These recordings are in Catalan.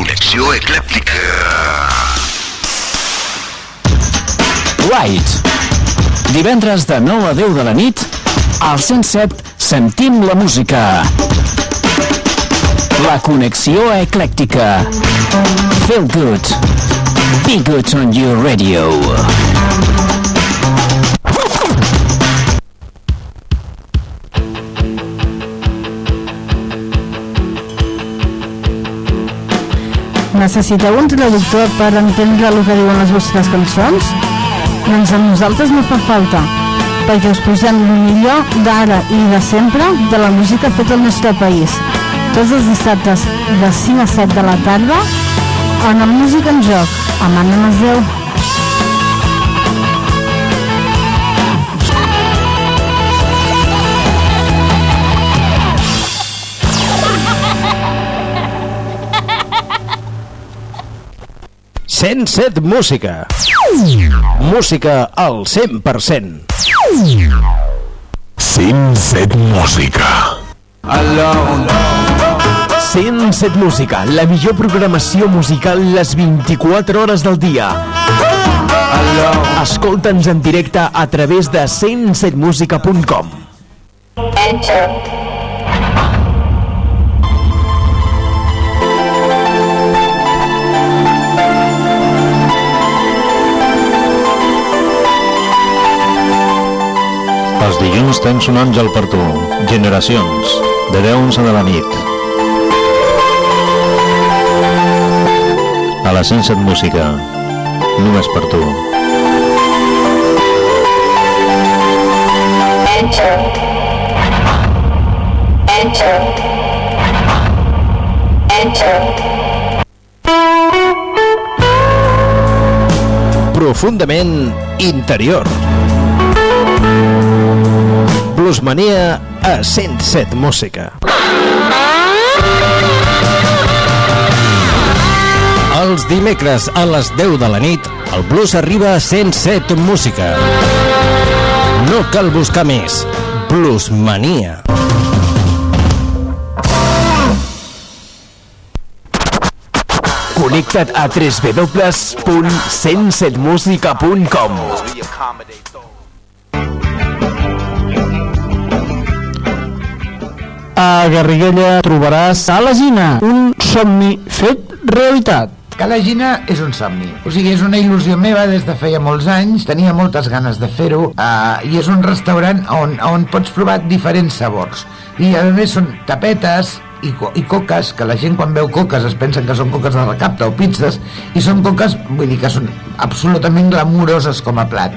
connexió eclèptica. Right. Divendres de 9 a 10 de la nit, al 107 sentim la música. La connexió eclèctica. Feel good. Be good on your radio. Necessiteu un traductor per entendre el que diuen les vostres cançons? Doncs a nosaltres no fa falta, perquè us posem el millor d'ara i de sempre de la música feta al nostre país. Tots els dissabtes de 5 a 7 de la tarda, on la música en joc, amb Anna Masdeu. Cent set Música. Música al 100%. 107 Música. 107 Música, la millor programació musical les 24 hores del dia. Escolta'ns en directe a través de 107musica.com. Els dilluns tens un àngel per tu. Generacions. De 10 a 11 de la nit. A la 107 Música. Només per tu. Profundament interior. Bluesmania a 107 Música. Els dimecres a les 10 de la nit, el blues arriba a 107 Música. No cal buscar més. Bluesmania. Connecta't a www.107musica.com A Garriguella trobaràs a la Gina, un somni fet realitat. Cala Gina és un somni. O sigui, és una il·lusió meva des de feia molts anys, tenia moltes ganes de fer-ho, uh, i és un restaurant on, on pots provar diferents sabors. I a més són tapetes, i, co i coques, que la gent quan veu coques es pensen que són coques de recapta o pizzas, i són coques, vull dir que són absolutament glamuroses com a plat.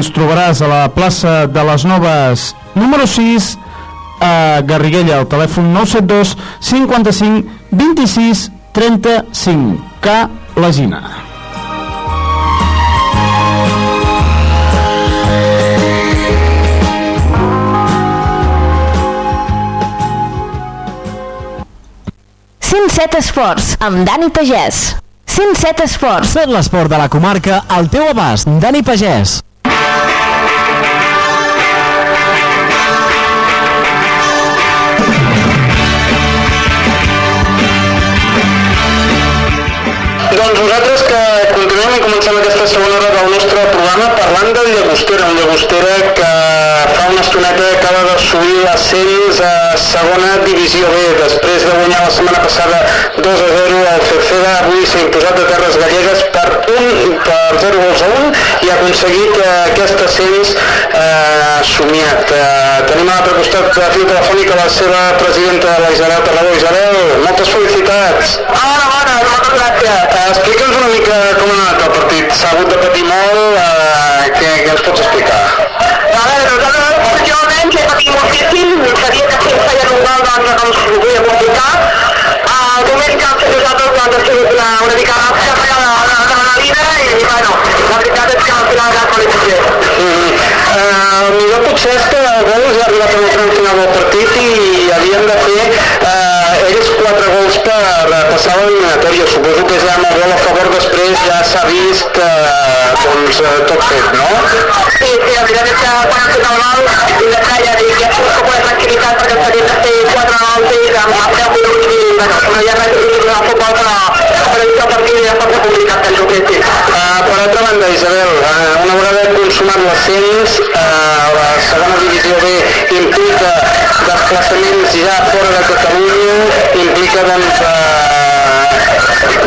Ens trobaràs a la plaça de les Noves número 6 a Garriguella, al telèfon 972 55 26 35 K La Gina. set esports amb Dani Pagès. 107 esports. Tot l'esport de la comarca al teu abast. Dani Pagès. Doncs nosaltres que continuem i comencem aquesta segona hora del nostre programa parlant del Llagostera, un Llagostera que fa una estoneta acaba d'assolir l'ascens a segona divisió B, després de guanyar la setmana passada 2 a 0 al Cerceda, avui s'ha imposat de Terres Gallegues per, un, per 0 gols a 1 i ha aconseguit eh, aquest ascens eh, somiat. Eh, tenim a l'altre costat de fil telefònic a la seva presidenta, la Isabel Tarragó. Isabel, moltes felicitats. Hola. Eh, Explica'ns una mica com ha anat el partit. S'ha hagut de patir molt, eh, què, què ens pots explicar? A veure, nosaltres, almenys he patit moltíssim, sabia que si em feien un gol doncs com s'ho podia complicar. El moment que hem fet nosaltres doncs, ha sigut una, una mica la la vida i, bueno, la veritat és que al final ha qualificat. Mm, eh, el millor potser és que gol ja ha arribat al tram final del partit i havien de fer eh, ells quatre gols per eh, passar a l'eliminatòria. Suposo que ja amb el gol a favor després ja s'ha vist eh, doncs, eh, tot fet, no? Sí, sí, la veritat és que quan hem fet el gol, i de ja ja surt com una tranquil·litat perquè s'havien de fer quatre gols i amb 10 minuts i, bueno, no hi ha res de a futbol però, però això el partit ja està complicat, penso que sí. Uh, per altra banda, Isabel, uh, una vegada consumat l'ascens, uh, la segona divisió B implica desplaçaments ja fora de Catalunya, implica doncs, uh,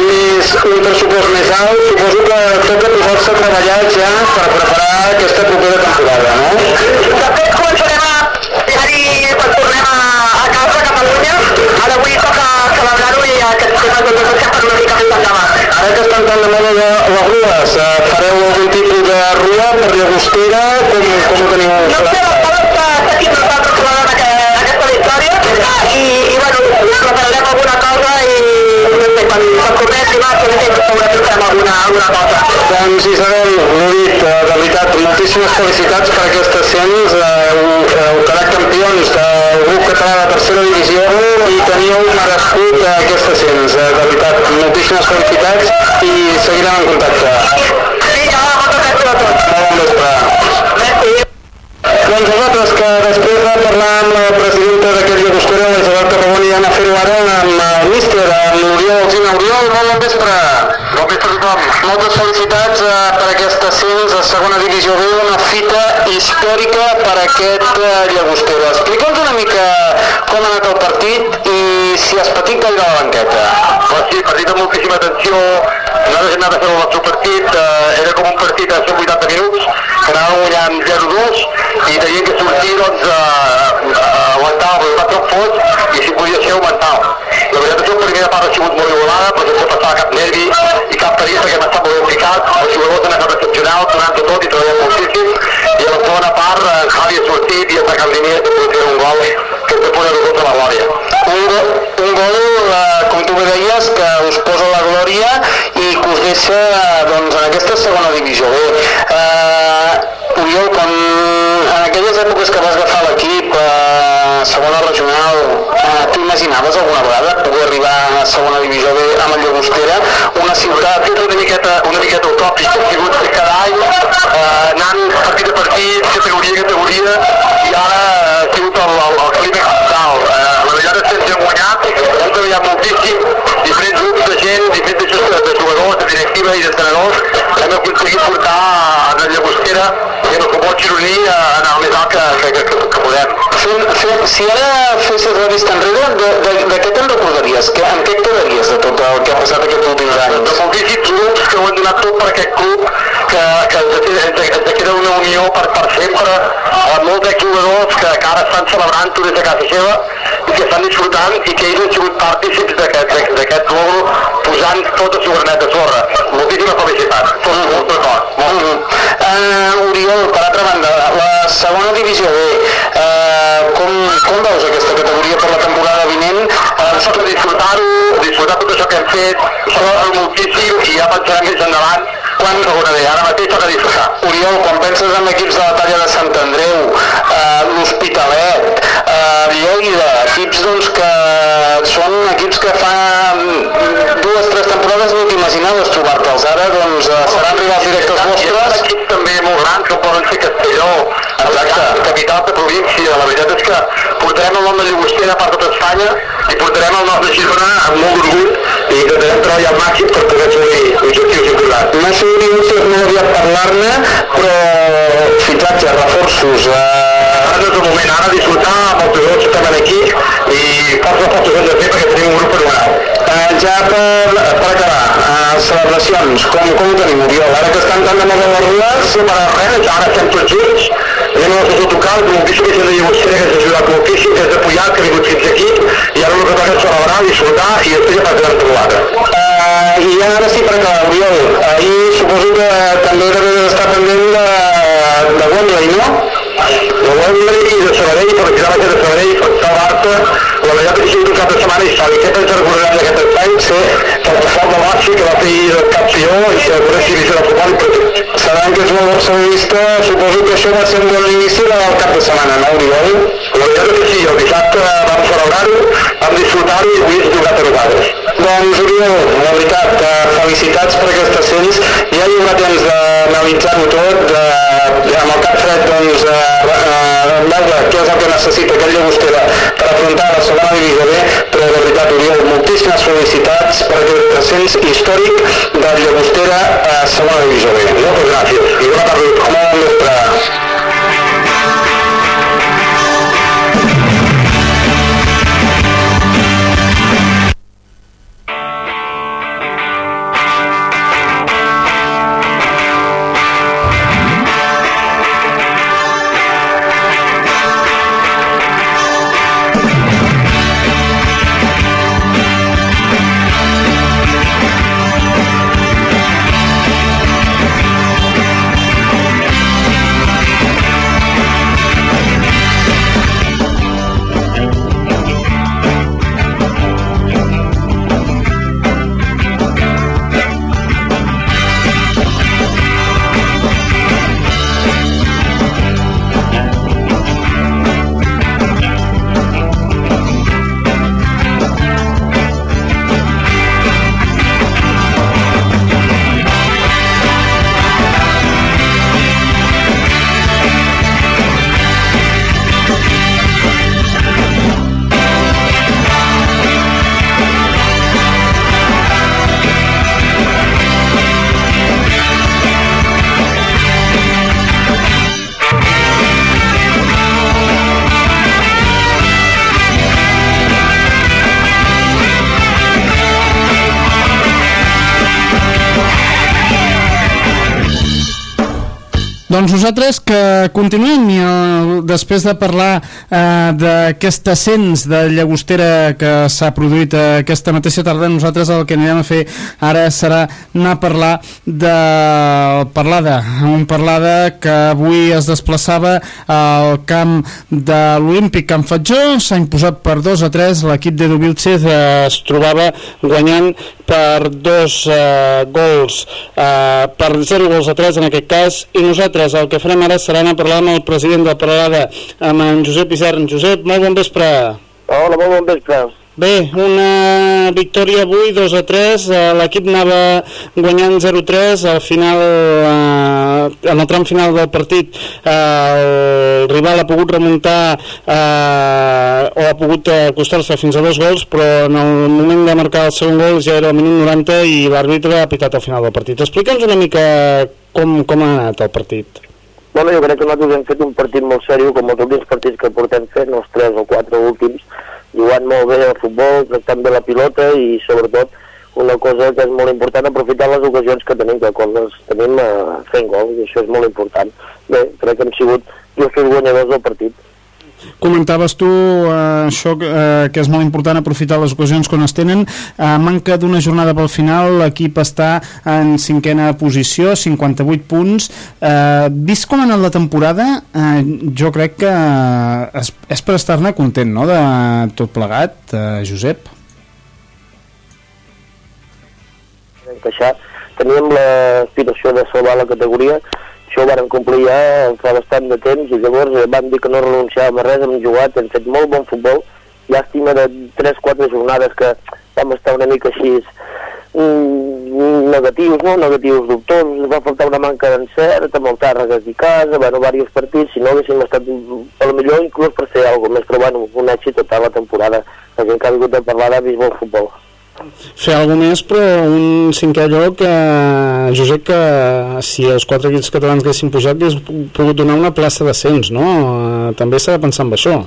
més, un pressupost més alt, suposo que toca posar-se a treballar ja per preparar aquesta propera temporada, no? A, casa, Catalunya, ara avui toca celebrar-ho i aquests temes doncs per una mica més endavant. Ara que estan tan de moda de les rues, uh, fareu algun tipus de rua per Llagostera? Com, com ho teniu No sé, està, aquí nosaltres celebrant aquesta, victòria i, i bueno, prepararem alguna cosa quan, quan segurament farem alguna, alguna cosa. Doncs Isabel, ho he dit, eh, de veritat, moltíssimes felicitats per aquest ascens. Eh, heu, quedat campions del grup català de tercera divisió i teníeu merescut eh, aquest ascens. Eh, de veritat, moltíssimes felicitats i seguirem en contacte. Vinga, va, moltes gràcies a tots. Molt bon vespre. Doncs nosaltres que després de parlar amb la presidenta d'aquest Llagostera, la Isabel Tarragona, i anar a fer-ho ara amb el míster, amb l'Oriol Alzina. Oriol, molt bon vespre. Bon vespre a tothom. Moltes felicitats eh, per aquest a segona divisió B, una fita històrica per aquest eh, Llagostera. Explica'ns una mica com ha anat el partit si has patit gaire a la banqueta. Pues sí, partit amb moltíssima tensió, nosaltres hem anat a fer el nostre partit, eh, era com un partit de 180 minuts, que anàvem guanyant 0-2 i teníem que sortir doncs, a, a aguantar el com fos i si podia ser augmentar. La veritat és que la primera part ha sigut molt igualada, però sense passar cap nervi i cap perill perquè hem estat molt implicat, els jugadors han estat excepcionals, donant tot i treballant moltíssim, i a la segona part en Javi ha sortit i ha que podia fer un gol que ens dos gols a la glòria. Un, un gol, eh, com tu bé deies, que us posa a la glòria i que us deixa eh, doncs, en aquesta segona divisió B. Eh, Oriol, quan en aquelles èpoques que vas agafar l'equip eh, segona regional, eh, t'imaginaves alguna vegada poder arribar a segona divisió B amb el Llagostera, una ciutat una miqueta, una miqueta utòpic, que ha sigut cada any, eh, anant partit a partit, categoria a categoria, i ara eh, ha sigut el, el, el clímax total. Eh, la veritat és que ens hem guanyat, hem treballat moltíssim, diferents grups de gent, diferents de, jugadors, de directiva i d'entrenadors, hem aconseguit portar a la Llagostera i el futbol gironí a anar més alt que, que, que, que podem. Fent, fent, si ara fessis la vista enrere, de, de, de què te'n recordaries? Que, en què et quedaries de tot el que ha passat aquests últims anys? de moltíssims grups que ho han donat tot per aquest club, que, que ens, ens, ens queda una unió per, per sempre, amb molts exjugadors que, que ara estan celebrant-ho des de casa seva que estan disfrutant i que ells han sigut partícips d'aquest logro posant tot el seu granet de sorra. Moltíssima felicitat, tots molt d'acord. Mm -hmm. uh, Oriol, per altra banda, la segona divisió B, uh, com, com veus aquesta categoria per la temporada vinent? Uh, nosaltres disfrutar-ho, disfrutar tot això que hem fet, celebrar moltíssim i ja pensarem més endavant quan segona B. Ara mateix toca disfrutar. Oriol, quan penses en equips de la talla de Sant Andreu, eh, l'Hospitalet, eh, Lleida, equips doncs, que són equips que fa mm, dues, tres temporades no t'imaginaves trobar-te'ls. Ara doncs, eh, seran rivals directes Hi ha vostres. equips també molt grans que poden ser Castelló, Exacte. capital de província. La veritat és que portarem el nom de Llagostera per tot Espanya i portarem el nom de Girona amb molt d'orgull i intentem treballar al màxim per poder assolir objectius importants. M'ha sigut il·lusió molt aviat parlar-ne, però fitxatge, reforços, eh, ara no és el moment, ara disfrutar amb els jugadors que estem aquí i pocs reforços hem de fer perquè tenim un grup fenomenal. Eh, ja per, per acabar, eh, celebracions, com, com ho tenim, Oriol? Ara que estan tan de moda les rules, no para res, ara estem tots junts, anem a la sessió tocal, moltíssim que és de Llagostera, que ens ha ajudat moltíssim, que és de Puyal, que ha vingut fins aquí, i ara el que toca és celebrar, disfrutar i després ja passarem l'altre. Uh, I ara sí, per acabar, Oriol, ahir suposo que també deves estar pendent de, de Wembley, no? De Wembley i de Sabadell, per exemple, que de Sabadell, per salvar-te, la veritat és que un cap de setmana històric. Què penses recordar d'aquest espai? Ser que el fort de l'Arxi, que va fer el campió i que veurà si divisió de futbol i per Sabem que és molt barcelonista, suposo que això va ser un bon inici del cap de setmana, no, Oriol? La veritat és que sí, el dissabte vam celebrar-ho, vam disfrutar-ho i avui és jugat a nosaltres. Doncs, Oriol, la veritat, eh, felicitats per aquest ascens. Ja hi haurà temps d'analitzar-ho tot, de, amb el cap fred, doncs, eh, eh, veure què és el que necessita aquell Llagostera per afrontar la segona divisió B, però de veritat, Oriol, moltíssimes felicitats per aquest ascens històric de Llagostera a segona divisió B. Moltes gràcies. I bona tarda, com bon vespre. Doncs nosaltres que continuem després de parlar eh, d'aquest ascens de llagostera que s'ha produït eh, aquesta mateixa tarda, nosaltres el que anirem a fer ara serà anar a parlar de Parlada, un Parlada que avui es desplaçava al camp de l'Olímpic Can Fatjó, s'ha imposat per 2 a 3, l'equip de Dubilcez eh, es trobava guanyant per dos eh, gols, eh, per 0 gols a 3 en aquest cas, i nosaltres el que farem ara serà anar a parlar amb el president de Parada, amb en Josep Isern. Josep, molt bon vespre. Hola, molt bon vespre. Bé, una victòria avui, 2 a 3, eh, l'equip anava guanyant 0-3, al final, eh, en el tram final del partit, eh, el rival ha pogut remuntar eh, o ha pogut acostar-se fins a dos gols, però en el moment de marcar el segon gol ja era el minut 90 i l'àrbitre ha pitat al final del partit. Explica'ns una mica com, com ha anat el partit. Bueno, jo crec que nosaltres hem fet un partit molt seriós, com els últims partits que portem fent, els tres o quatre últims, jugant molt bé al futbol, tractant bé la pilota i sobretot una cosa que és molt important, aprofitar les ocasions que tenim, que quan les tenim eh, fent gols, i això és molt important. Bé, crec que hem sigut justos guanyadors del partit. Comentaves tu eh, això eh, que és molt important aprofitar les ocasions quan es tenen a manca d'una jornada pel final l'equip està en cinquena posició 58 punts eh, vist com ha anat la temporada eh, jo crec que eh, és, és per estar-ne content no? de tot plegat, eh, Josep. Teníem l'aspiració de salvar la categoria, això ho varen complir ja fa bastant de temps i llavors eh, vam dir que no renunciàvem a res, hem jugat, hem fet molt bon futbol, llàstima de 3-4 jornades que vam estar una mica així mm, negatius, no? negatius dubtosos, ens va faltar una manca d'encert amb el Tàrregas i casa, bueno, diversos partits, si no haguéssim estat a lo millor inclús per fer alguna més, però bueno, un èxit total la temporada, la gent que ha vingut a parlar ha vist molt futbol. Fer alguna més, però un cinquè lloc, eh, Josep, que si els quatre equips catalans haguessin pujat hagués pogut donar una plaça d'ascens, no? Eh, també s'ha de pensar en això.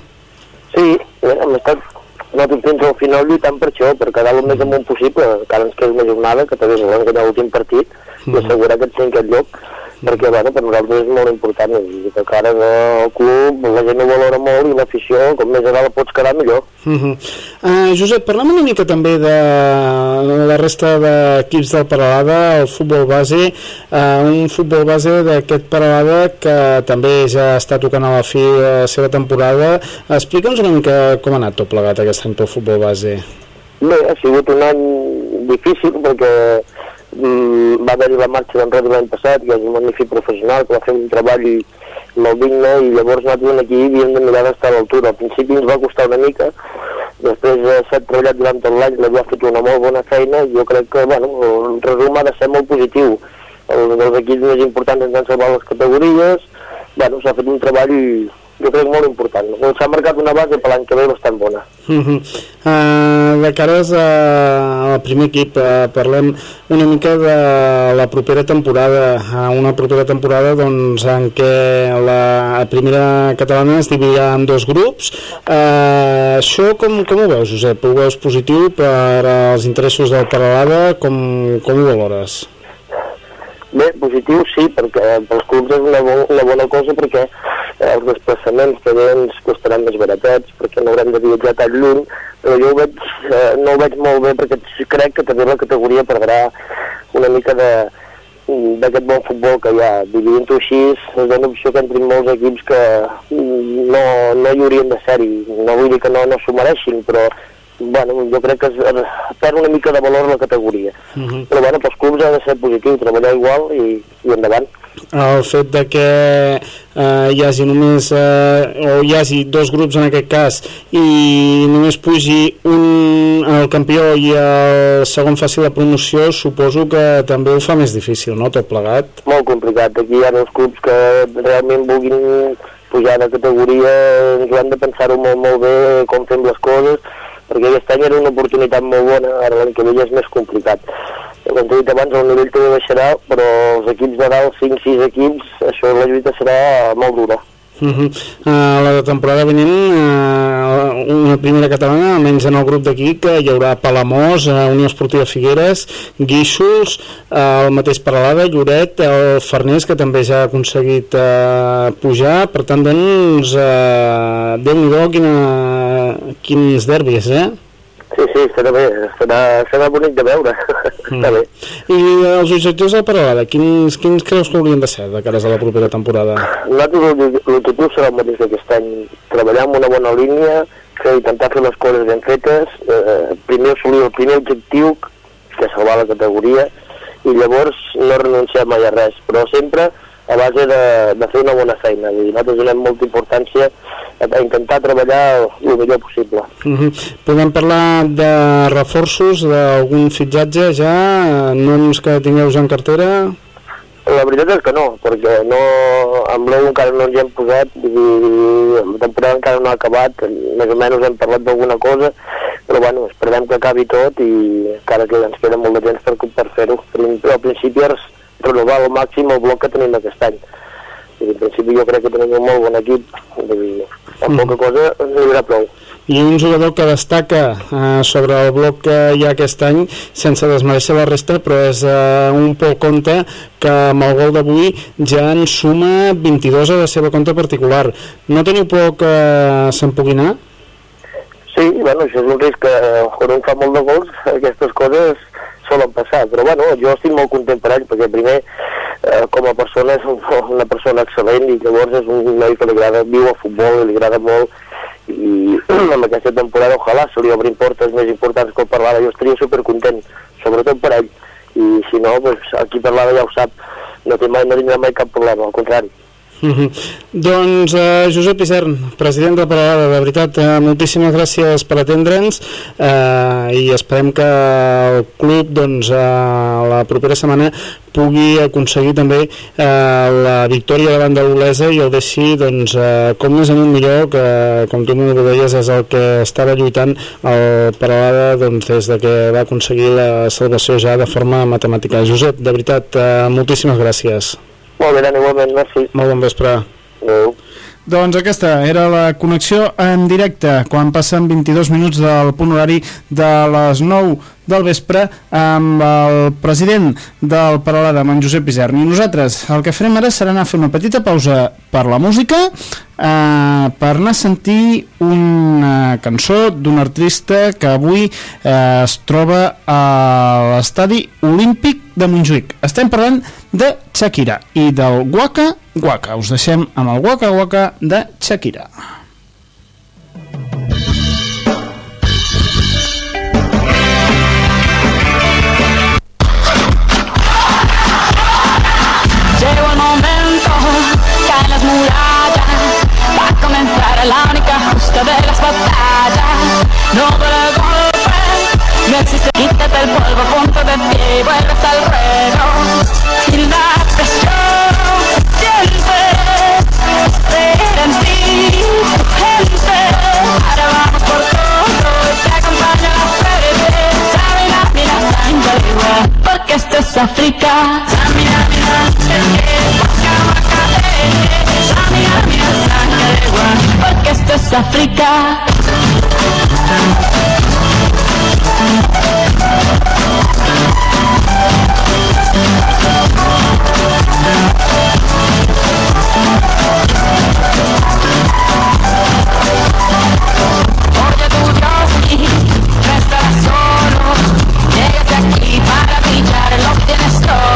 Sí, hem estat nosaltres fins al final lluitant per això, per quedar el més amunt possible, encara ens queda una jornada, que també guanyar l'últim partit, i assegurar aquest cinquè lloc, perquè bueno, per nosaltres és molt important i que cara del club la gent ho valora molt i l'afició com més a dalt pots quedar millor Uh -huh. uh, Josep, parlem una mica també de la resta d'equips del Paralada, el futbol base, uh, un futbol base d'aquest Paralada que també ja està tocant a la fi de la seva temporada. Explica'ns una mica com ha anat tot plegat aquest any pel futbol base. Bé, ha sigut un any difícil perquè va haver-hi la marxa d'en Rodi l'any passat, que és un magnífic professional, que va fer un treball molt digne i llavors nosaltres aquí havíem de mirar d'estar a l'altura. Al principi ens va costar una mica, després eh, s'ha treballat durant tot l'any, l'havia fet una molt bona feina i jo crec que bueno, el resum ha de ser molt positiu. Els equips més importants ens han salvat les categories, bueno, s'ha fet un treball jo crec molt important. S'ha marcat una base per l'any que ve bastant bona. Uh -huh. uh, de cares a, al primer equip uh, parlem una mica de la propera temporada uh, una propera temporada doncs, en què la primera catalana es dividirà en dos grups uh, això com, com ho veus Josep? Ho veus positiu per als interessos del Paralada? Com, com ho valores? Bé, positiu sí, perquè pels clubs és una, bo, una bona cosa perquè eh, els desplaçaments també ens costaran més baratets perquè no haurem de viatjar tan lluny però jo ho veig, eh, no ho veig molt bé perquè crec que també la categoria perdrà una mica d'aquest bon futbol que hi ha. Dividint-ho així es dona opció que entrin molts equips que mm, no, no hi haurien de ser-hi. No vull dir que no, no s'ho mereixin però bueno, jo crec que es, es perd una mica de valor la categoria Uh -huh. però bueno, pels clubs ha de ser positiu, treballar igual i, i endavant el fet de que eh, hi hagi només eh, o hi hagi dos grups en aquest cas i només pugi un el campió i el segon faci la promoció suposo que també ho fa més difícil, no? Tot plegat molt complicat. Aquí hi ha els clubs que realment vulguin pujar de categoria, ens ho hem de pensar-ho molt, molt bé, com fem les coses, perquè aquest any era una oportunitat molt bona, ara l'any que ve ja és més complicat. Com t'he dit abans, el nivell també baixarà, però els equips de dalt, 5-6 equips, això la lluita serà molt dura. Uh -huh. uh, la temporada vinent uh, una primera catalana almenys en el grup d'aquí que hi haurà Palamós, uh, Unió Esportiva Figueres Guíxols, uh, el mateix Paralada Lloret, el Farners que també ja ha aconseguit uh, pujar per tant doncs uh, Déu-n'hi-do quins derbis eh? Sí, sí, serà bé, serà, serà bonic de veure, està bé. i els objectius de Paralada quins, quins creus que haurien de ser de cares a la propera temporada? Nosaltres l'objectiu serà el mateix d'aquest any, treballar amb una bona línia, fer, intentar fer les coses ben fetes, eh, primer assolir el primer objectiu, que és salvar la categoria, i llavors no renunciar mai a res, però sempre a base de, de fer una bona feina. Vull dir, nosaltres donem molta importància a, intentar treballar el millor possible. Uh -huh. Podem parlar de reforços, d'algun fitxatge ja, noms que tingueu en cartera? La veritat és que no, perquè no, amb l'Eu encara no ens hi hem posat, dir, la temporada encara no ha acabat, més o menys hem parlat d'alguna cosa, però bueno, esperem que acabi tot i encara que ens queda molt de temps per, per fer-ho. Però al principi renovar al màxim el bloc que tenim aquest any. I en principi jo crec que tenim un molt bon equip, vull dir, amb poca cosa ens hi haurà prou. I un jugador que destaca eh, sobre el bloc que hi ha aquest any, sense desmereixer la resta, però és eh, un Pol Conte que amb el gol d'avui ja en suma 22 a la seva compte particular. No teniu por que se'n pugui anar? Sí, bueno, això és un risc que eh, quan un fa molt de gols, aquestes coses solen passar, però bueno, jo estic molt content per ell, perquè primer, eh, com a persona és un, una persona excel·lent i llavors és un noi que li agrada, viu a futbol i li agrada molt i amb aquesta temporada ojalà se li obrin portes més importants que el Parlada, jo estaria supercontent, sobretot per ell, i si no, pues, aquí Parlada ja ho sap, no, té mai, no tindrà mai cap problema, al contrari. Uh -huh. Doncs uh, Josep Isern, president de Paralada, de veritat, uh, moltíssimes gràcies per atendre'ns uh, i esperem que el club doncs, uh, la propera setmana pugui aconseguir també eh, la victòria davant de l'Olesa i el deixi doncs, eh, com més amunt millor que com tu m'ho deies és el que estava lluitant el Paralada doncs, des de que va aconseguir la salvació ja de forma matemàtica. Josep, de veritat, eh, moltíssimes gràcies. Molt bé, Dan, igualment, merci. Molt bon vespre. Adéu. Doncs aquesta era la connexió en directe quan passen 22 minuts del punt horari de les 9 del vespre amb el president del Paralada, amb en Josep Isern. I nosaltres el que farem ara serà anar a fer una petita pausa per la música eh, per anar a sentir una cançó d'un artista que avui eh, es troba a l'estadi olímpic de Montjuïc. Estem parlant de Shakira i del Waka Waka. Us deixem amb el Waka Waka de Shakira. De las batallas. No duele el golpe, no existe, quítate el polvo, ponte de pie y vuelves al ruedo. Y la presión creer en ti, gente. Ahora vamos por todo, te acompaña la. Samina, mira, sangre porque esto es África. Samina, mira, eh. Samina, mira, sangre igual, porque esto es África. Oye tu Dios y no estarás solo Llegaste aquí para brillar, lo tienes todo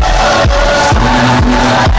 eh. Samina,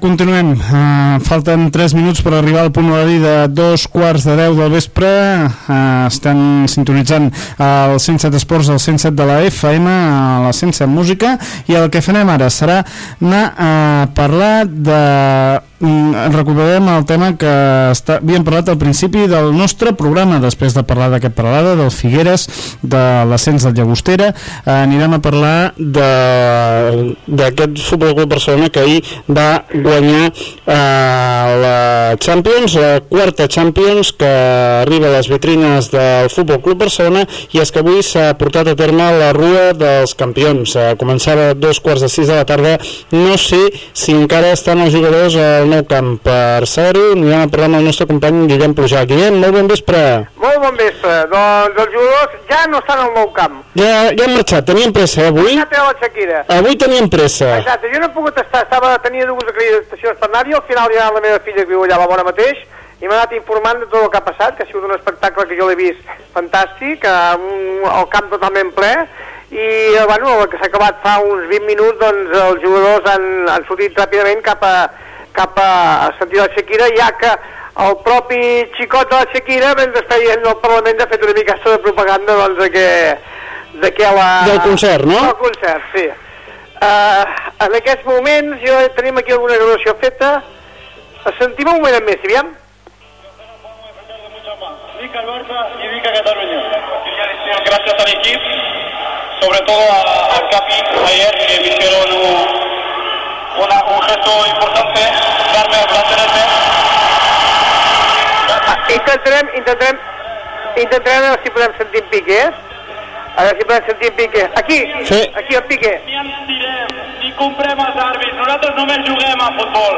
continuem. Uh, falten 3 minuts per arribar al punt horari de dos quarts de 10 del vespre. Uh, estan sintonitzant el 107 Esports, el 107 de la FM, la 107 Música, i el que farem ara serà anar a parlar de mm, recuperem el tema que està, havíem parlat al principi del nostre programa, després de parlar d'aquest paralada, del Figueres, de l'ascens del Llagostera, eh, anirem a parlar d'aquest Futbol Club Barcelona que ahir va guanyar eh, la Champions, la quarta Champions que arriba a les vitrines del Futbol Club Barcelona i és que avui s'ha portat a terme la rua dels campions. Eh, començava a dos quarts de sis de la tarda. No sé si encara estan els jugadors al nou camp. Per saber-ho, anirem a parlar amb el nostre company Guillem Plujà. Guillem, molt bon vespre. Molt bon vespre. Doncs els jugadors ja no estan al nou camp. Ja, ja hem marxat, teníem pressa, eh, avui? Ja té la Shakira. Avui teníem pressa. Exacte, jo no he pogut estar, estava, tenia dues acreditacions per anar-hi, al final ja la meva filla que viu allà a la vora mateix, i m'ha anat informant de tot el que ha passat, que ha sigut un espectacle que jo l'he vist fantàstic, un, el camp totalment ple, i eh, bueno, el que s'ha acabat fa uns 20 minuts, doncs els jugadors han, han sortit ràpidament cap a, cap a sentir la Shakira, ja que el propi xicot de la Shakira, mentre feien el Parlament, ha fet una mica de propaganda doncs, de que, de que la... Del concert, no? Del concert, sí. Uh, en aquests moments jo tenim aquí alguna gravació feta. Sentim un moment més, aviam. Vic al Barça y Vic a Cataluña. Quería decir gracias al equipo, sobre todo a- al Capi ayer que me hicieron un, una- un gesto importante, darme, mantenerme. Intentarem, intentarem, intentarem a veure si podem sentir en Piqué. eh? A veure si podem sentir en Piqué. Aquí, Sí. aquí el Piqué. Ni ens tirem, ni comprem els àrbits, nosaltres només juguem a futbol.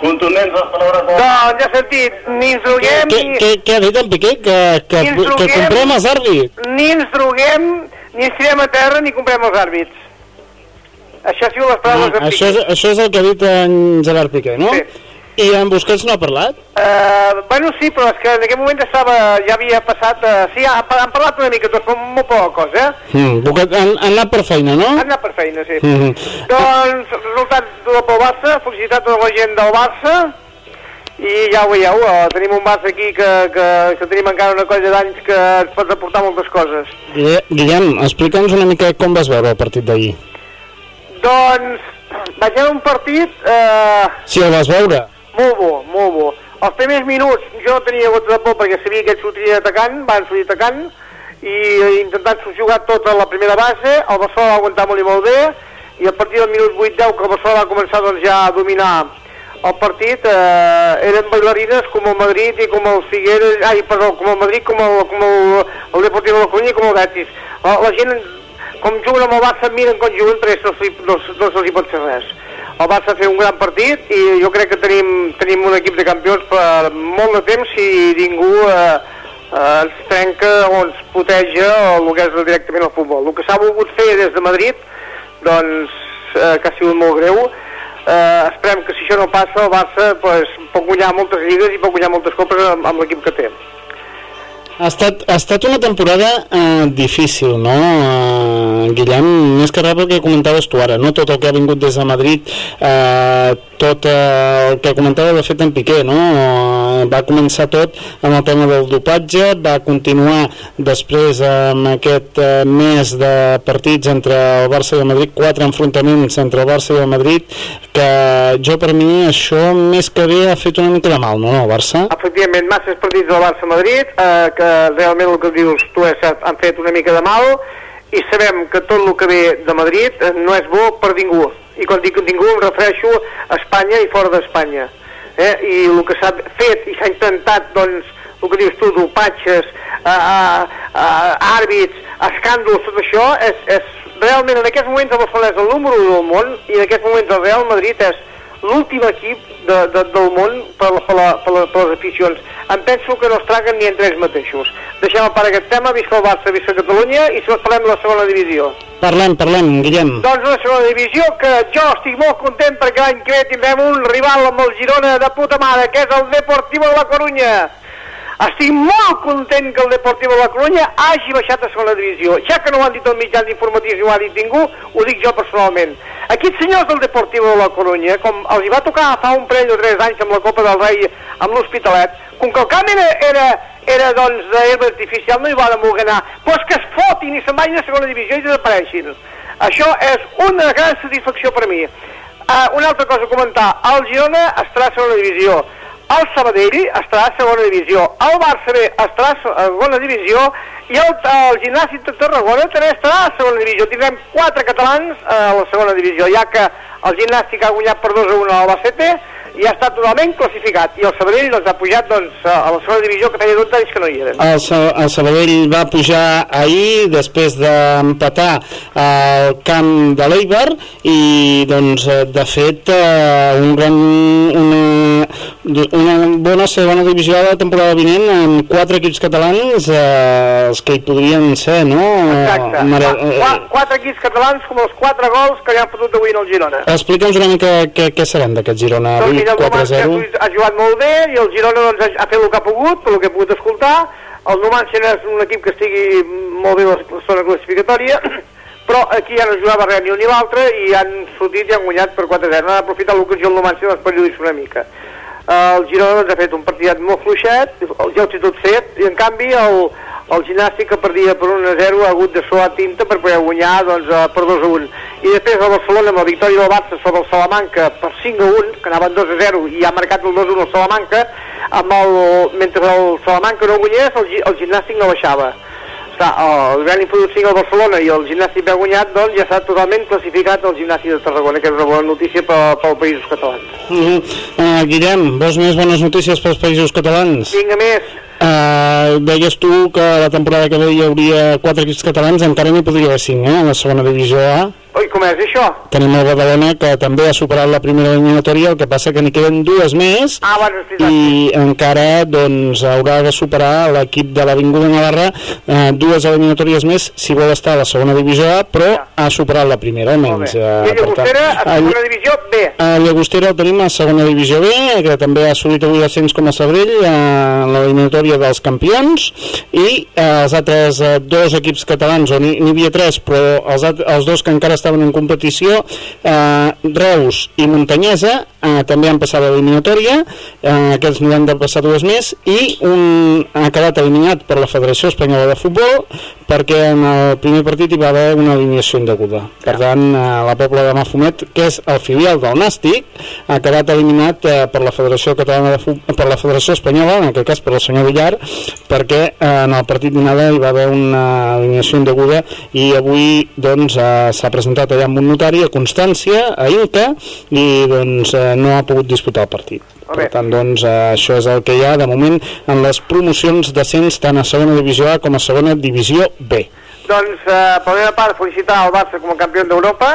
Contundents les paraules de... Doncs ja he sentit, ni ens droguem, Què, ni, què, què ha dit en Piqué? Que, que, que comprem els àrbits? ni ens droguem, ni ens tirem a terra, ni comprem els àrbits. Això ha sigut les paraules Ah, d'en això, és, això és el que ha dit en Gerard Piqué, no? Sí. I en Busquets no ha parlat? Uh, bueno, sí, però és que en aquell moment estava, ja havia passat... Uh, sí, han, han parlat una mica tots, però molt poca cosa, eh? Mm, Busquets, han, han anat per feina, no? Han anat per feina, sí. Mm -hmm. Doncs, resultat del Barça, felicitat a tota la gent del Barça, i ja ho veieu, uh, tenim un Barça aquí que, que, que tenim encara una colla d'anys que ens pot aportar moltes coses. Guille- Guillem, explica'ns una mica com vas veure el partit d'ahir. Doncs, vaig veure un partit... Eh, Si el vas veure. Molt bo, molt bo. Els primers minuts jo no tenia gota de por perquè sabia que ells sortirien atacant, van sortir atacant, i intentant jugar tota la primera base, el Barcelona va aguantar molt i molt bé, i a partir del minut 8-10 que el Barcelona va començar doncs, ja a dominar el partit, eh, eren bailarines com el Madrid i com el Figueres, ai, perdó, com el Madrid, com el, com el, el Deportivo de la Coruña i com el Betis. La, la gent, com juguen amb el Barça, miren com juguen, perquè no, no, no se'ls hi pot fer res el Barça ha fet un gran partit i jo crec que tenim, tenim un equip de campions per molt de temps si ningú eh, eh, ens trenca o ens puteja el que és directament el futbol. El que s'ha volgut fer des de Madrid, doncs, eh, que ha sigut molt greu, eh, esperem que si això no passa el Barça pues, pot guanyar moltes lligues i pot guanyar moltes copes amb, amb l'equip que té. Ha estat, ha estat una temporada eh, difícil, no, eh, Guillem? Més que res pel que comentaves tu ara, no tot el que ha vingut des de Madrid, eh, tot eh, el que comentava de fet en Piqué, no? Eh, va començar tot amb el tema del dopatge, va continuar després amb aquest eh, mes de partits entre el Barça i el Madrid, quatre enfrontaments entre el Barça i el Madrid, que jo per mi això més que bé ha fet una mica de mal, no, el Barça? Efectivament, masses partits del Barça-Madrid, eh, que realment el que dius tu és, han fet una mica de mal, i sabem que tot el que ve de Madrid eh, no és bo per ningú. I quan dic ningú em refereixo a Espanya i fora d'Espanya. Eh? I el que s'ha fet i s'ha intentat, doncs, el que dius tu, dopatges, eh, eh, eh, àrbits, escàndols, tot això, és, és realment en aquests moments el Barcelona és el número 1 del món i en aquests moments el Real Madrid és l'últim equip de, de, del món per, la, per, la, per, la, per les aficions. Em penso que no es traguen ni entre ells mateixos. Deixem a part aquest tema, visca el Barça, visca Catalunya, i si vols parlem de la segona divisió. Parlem, parlem, Guillem. Doncs una segona divisió que jo estic molt content perquè l'any que ve tindrem un rival amb el Girona de puta mare, que és el Deportivo de la Corunya. Estic molt content que el Deportivo de la Corunya hagi baixat a segona divisió. Ja que no ho han dit els mitjans informatius i ho ha dit ningú, ho dic jo personalment. Aquests senyors del Deportivo de la Corunya, com els hi va tocar fa un parell o tres anys amb la Copa del Rei amb l'Hospitalet, com que el camp era, era, era doncs d'herba artificial, no hi van voler anar. Però és que es fotin i se'n vagin a segona divisió i desapareixin. Això és una gran satisfacció per mi. Uh, una altra cosa a comentar. El Girona estarà a segona divisió. El Sabadell estarà a segona divisió. El Barça B estarà a segona divisió i el, el Gimnàstic de Tarragona també estarà a segona divisió. Tindrem quatre catalans a la segona divisió, ja que el Gimnàstic ha guanyat per 2 a 1 a l'Albacete i ha estat totalment classificat. I el Sabadell doncs, ha pujat doncs, a la segona divisió que feia 12 anys que no hi eren. El, Sa- el Sabadell va pujar ahir després d'empatar al camp de l'Eibar i doncs eh, de fet eh, un gran, una, una bona segona divisió de la temporada vinent amb quatre equips catalans eh, els que hi podrien ser no? Exacte. Mare, Qua, quatre equips catalans com els quatre gols que li han fotut avui en el Girona. Explica'ns una mica què, què serem d'aquest Girona Doncs avui mira, el Numancia 4-0 ha jugat molt bé i el Girona doncs, ha, fet el que ha pogut, per el que he pogut escoltar. El Numancia no és un equip que estigui molt bé a la zona classificatòria, però aquí ja no jugava res ni un ni l'altre i han sortit i han guanyat per 4-0. Han aprofitat l'ocasió el Numancia doncs, per lluir-se una mica. Uh, el Girona doncs, ha fet un partit molt fluixet, ja ho té tot fet, i en canvi el, el gimnàstic que perdia per 1-0 ha hagut de suar tinta per poder guanyar doncs, eh, per 2-1. I després el Barcelona amb la victòria del Barça sobre el Salamanca per 5-1, que anaven 2-0 i ha marcat el 2-1 el Salamanca, amb el, mentre el Salamanca no guanyés, el, el gimnàstic no baixava. Està, el gran infodut 5 al Barcelona i el gimnàstic ha guanyat, doncs ja està totalment classificat el gimnàstic de Tarragona, que és una bona notícia pel, pel països catalans. Uh -huh. uh, Guillem, vols més bones notícies pels països catalans? Vinga, més. Uh, deies tu que la temporada que ve hi hauria quatre equips catalans, encara n'hi podria haver cinc, eh, a la segona divisió A. Oi, com és això? Tenim el Badalona, que també ha superat la primera eliminatòria, el que passa que n'hi queden dues més, Ah, bueno, és veritat. i encara doncs, haurà de superar l'equip de l'Avinguda Navarra eh, dues eliminatòries més si vol estar a la segona divisió A, però ha superat la primera, almenys. I Eh, tant, Llagostera, a el- segona divisió B. a Llagostera el tenim a segona divisió B, que també ha assolit avui l'ascens com a Sabrell en l'eliminatòria dels campions, i eh, els altres eh, dos equips catalans, on n'hi havia tres, però els, els dos que encara estaven en competició, eh, Reus i Muntanyesa, eh, també han passat l'eliminatòria, eh, aquests n'hi han de passar dues més, i un ha quedat eliminat per la Federació Espanyola de Futbol, perquè en el primer partit hi va haver una alineació indeguda. Per tant, eh, la Pobla de Mafumet, que és el filial del Nàstic, ha quedat eliminat eh, per la Federació Catalana de Futbol, per la Federació Espanyola, en aquest cas per el senyor Villar, perquè eh, en el partit d'anada hi va haver una alineació indeguda i avui doncs eh, s'ha presentat allà amb un notari a Constància, a Inca, i doncs eh, no ha pogut disputar el partit. Per tant, doncs, això és el que hi ha de moment en les promocions d'ascens tant a segona divisió A com a segona divisió B. Doncs, eh, per la meva part, felicitar el Barça com a campió d'Europa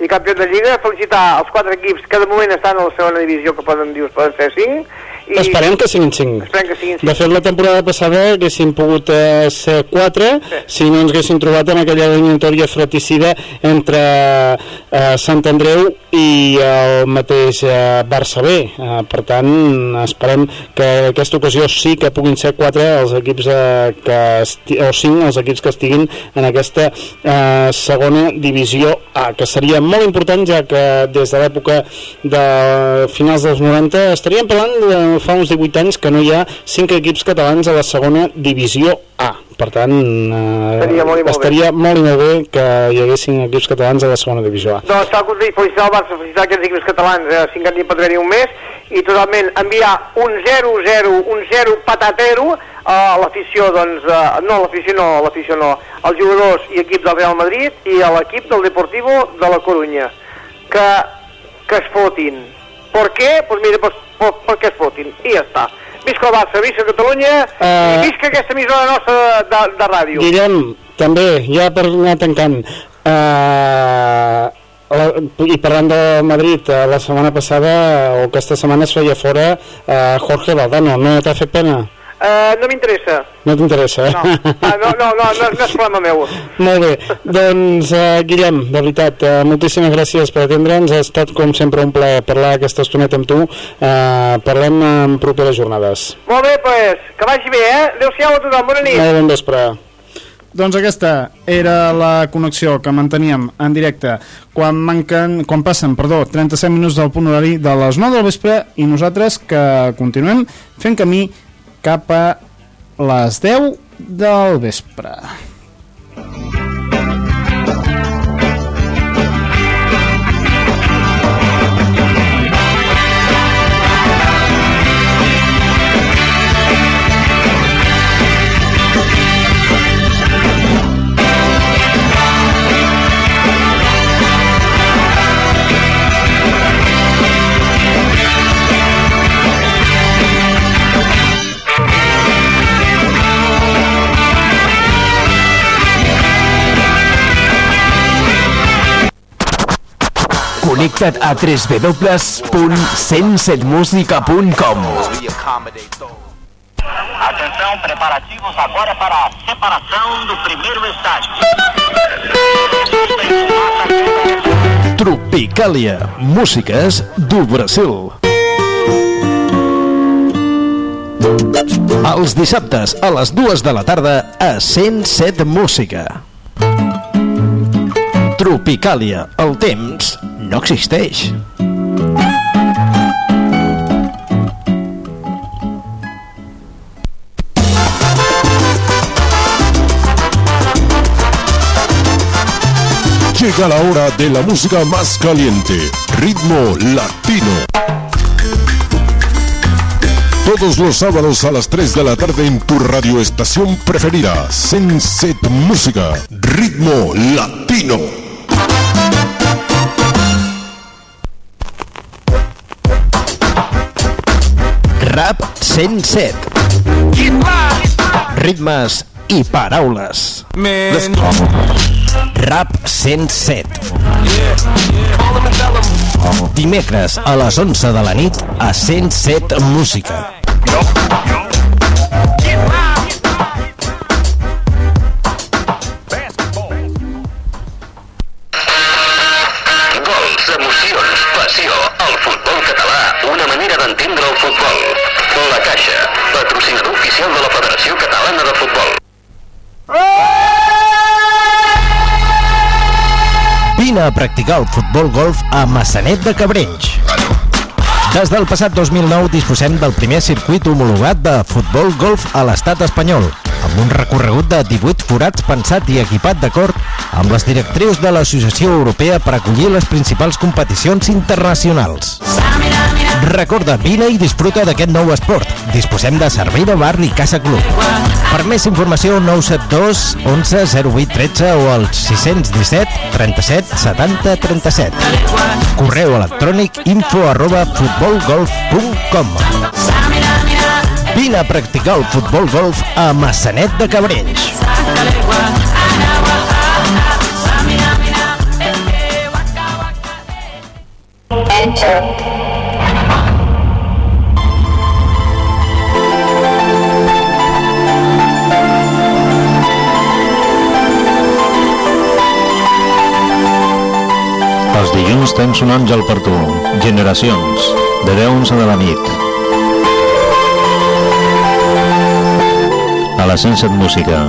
i campió de Lliga, felicitar els quatre equips que de moment estan a la segona divisió, que poden dir, poden ser cinc, i Esperem que siguin 5. esperem que siguin De fet, la temporada passada haguessin pogut eh, ser 4 si no ens haguessin trobat en aquella eliminatòria fratricida entre eh, Sant Andreu i el mateix eh, Barça B. Eh, per tant, esperem que aquesta ocasió sí que puguin ser 4 els equips eh, que esti o 5 els equips que estiguin en aquesta eh, segona divisió A, que seria molt important ja que des de l'època de finals dels 90 estaríem parlant de fa uns 18 anys que no hi ha 5 equips catalans a la segona divisió A. Per tant, eh, Estaria molt i molt bé. estaria molt i molt bé que hi haguessin equips catalans a la segona divisió A. Doncs com dic, felicitar el Barça, felicitar aquests equips catalans, eh, cinc anys pot haver-hi un mes, i totalment enviar un 0-0, un 0 patatero a l'afició, doncs, eh, no l'afició no, l'afició no, als jugadors i equip del Real Madrid i a l'equip del Deportivo de la Corunya, que, que es fotin. Per què? Pues mira, pues, per, perquè es fotin, i ja està. Visca el Barça, visca Catalunya, Eh, i visca aquesta emissora nostra de, de ràdio. Guillem, també, ja per anar tancant, eh, la, i parlant de Madrid, eh, la setmana passada o aquesta setmana es feia fora eh, Jorge Valdano, no t'ha fet pena? Uh, no m'interessa. No t'interessa, eh? No. Ah, no, no, no, no, no és problema meu. Molt bé, doncs uh, Guillem, de veritat, uh, moltíssimes gràcies per atendre'ns, ha estat com sempre un plaer parlar aquesta estoneta amb tu, uh, parlem en properes jornades. Molt bé, pues, que vagi bé, eh? Adéu-siau a tothom, bona nit. Molt bon vespre. Doncs aquesta era la connexió que manteníem en directe quan, manquen, quan passen perdó, 37 minuts del punt horari de les 9 del vespre i nosaltres que continuem fent camí cap a les 10 del vespre. Connecta't a www.107musica.com Atenção, preparativos agora para a separação do primeiro estágio. Tropicàlia, músiques do Brasil. Els dissabtes a les dues de la tarda a 107 Música. Tropicàlia, el temps no existeix. Llega la hora de la música más caliente, ritmo latino. Todos los sábados a las 3 de la tarde en tu radioestación preferida, Senset Música, ritmo latino. Rap 107. Ritmes i paraules. Rap 107. Dimecres a les 11 de la nit a 107 Música. Caixa, patrocinador oficial de la Federació Catalana de Futbol. Vine a practicar el futbol golf a Massanet de Cabrenys. Des del passat 2009 disposem del primer circuit homologat de futbol golf a l'estat espanyol, amb un recorregut de 18 forats pensat i equipat d'acord amb les directrius de l'Associació Europea per acollir les principals competicions internacionals. Recorda, vine i disfruta d'aquest nou esport. Disposem de servei de bar i casa club. Per més informació, 972 11 08 13 o al 617 37 70 37. Correu electrònic info arroba futbolgolf.com Vine a practicar el futbol golf a Massanet de Cabrenys. Els dilluns tens un àngel per tu. Generacions, de 10 a 11 de la nit. A la 107 Música,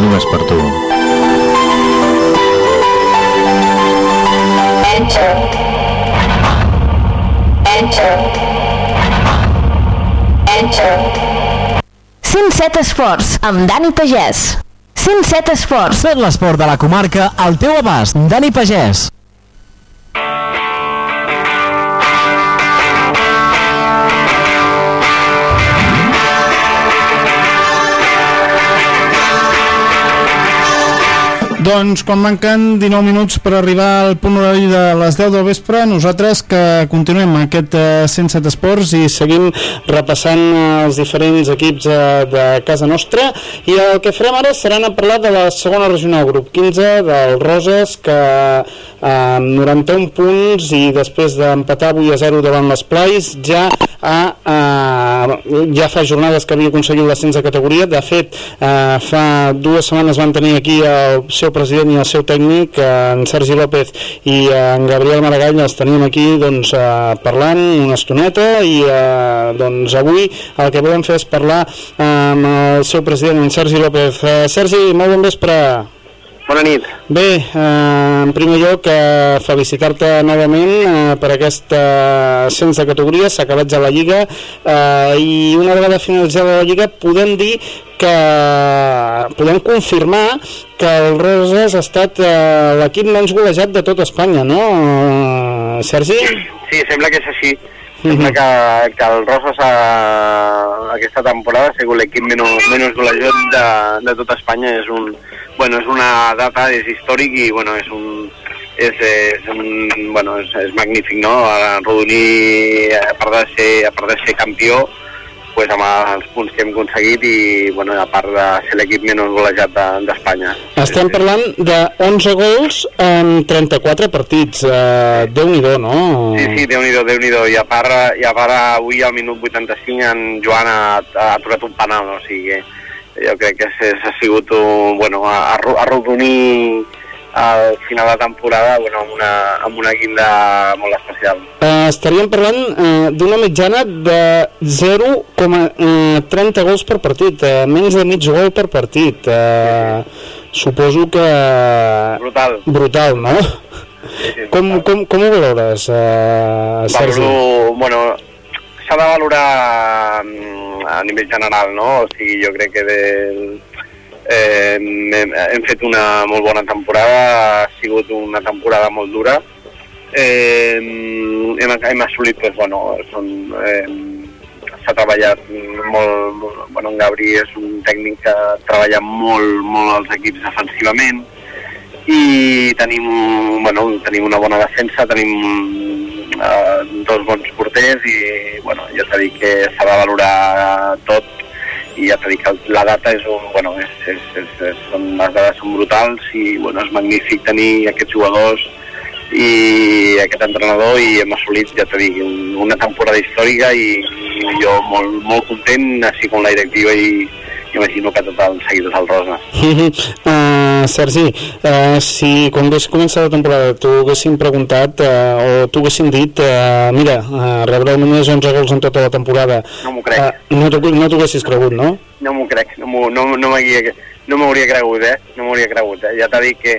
només per tu. Enter. Enter. Enter. 107 Esports, amb Dani Pagès. 107 Esports. Tot l'esport de la comarca al teu abast. Dani Pagès. Doncs quan manquen 19 minuts per arribar al punt horari de les 10 del vespre, nosaltres que continuem aquest eh, 107 Esports i seguim repassant eh, els diferents equips eh, de casa nostra. I el que farem ara serà anar a parlar de la segona regional, grup 15 del Roses que eh, amb 91 punts i després d'empatar avui a 0 davant les Plais ja eh, ja fa jornades que havia aconseguit l'ascens de categoria. De fet eh, fa dues setmanes van tenir aquí el seu president i el seu tècnic eh, en Sergi López i eh, en Gabriel Maragall els tenim aquí doncs, eh, parlant una estoneta i doncs avui el que volem fer és parlar amb el seu president en Sergi López. Sergi, molt bon vespre. Bona nit. Bé, eh, en primer lloc, eh, felicitar-te novament eh, per aquest ascens de categoria, s'ha acabat ja la Lliga, eh, i una vegada finalitzada la Lliga podem dir que podem confirmar que el Roses ha estat eh, l'equip menys golejat de tot Espanya, no, Sergi? Sí, sembla que és així. Sembla que, que el Roses ha, aquesta temporada ha sigut l'equip menys, menys golejat de, de tot Espanya. És, un, bueno, és una data, és històric i bueno, és un, és, és, un, bueno, és, és magnífic, no? Arrodonir, a part de ser, a part de ser campió, pues, amb els punts que hem aconseguit i bueno, a part de ser l'equip menys golejat de- d'Espanya. Estem parlant de 11 gols en 34 partits, eh, Déu-n'hi-do, no? Sí, sí, Déu-n'hi-do, déu nhi déu I a part, i a part avui al minut 85 en Joan ha, ha aturat un penal, o sigui que jo crec que és, ha sigut un, bueno, arrodonir al final de temporada bueno, amb, una, amb una guinda molt especial. Eh, estaríem parlant eh, d'una mitjana de 0,30 gols per partit, eh, menys de mig gol per partit. Eh, suposo que... Brutal. Brutal, no? Com, com, com ho valores, eh, Sergi? Valoro, bueno, s'ha de valorar mm, a nivell general, no? O sigui, jo crec que del, eh, hem, hem fet una molt bona temporada, ha sigut una temporada molt dura. Eh, hem, hem assolit, doncs, bueno, són, eh, s'ha treballat molt, molt, bueno, en Gabri és un tècnic que treballa molt, molt els equips defensivament i tenim, bueno, tenim una bona defensa, tenim eh, dos bons porters i bueno, ja t'he dit que s'ha de valorar tot i ja t'he dit que la data és un, bueno, és, és, és, és, són, les dades són brutals i bueno, és magnífic tenir aquests jugadors i aquest entrenador i hem assolit, ja t'he dit, un- una temporada històrica i, i jo molt, molt content, així com la directiva i imagino que tot el seguidors del Rosa. uh, Sergi, uh, si quan hagués començat la temporada t'ho haguessin preguntat uh, o t'ho haguessin dit uh, mira, uh, rebreu només 11 gols en tota la temporada No m'ho crec. uh, no t'ho no haguessis cregut, no? No m'ho crec, no m'ho no, no m'hauria- no m'hauria cregut, eh? No m'hauria cregut, eh? Ja t'ha dit que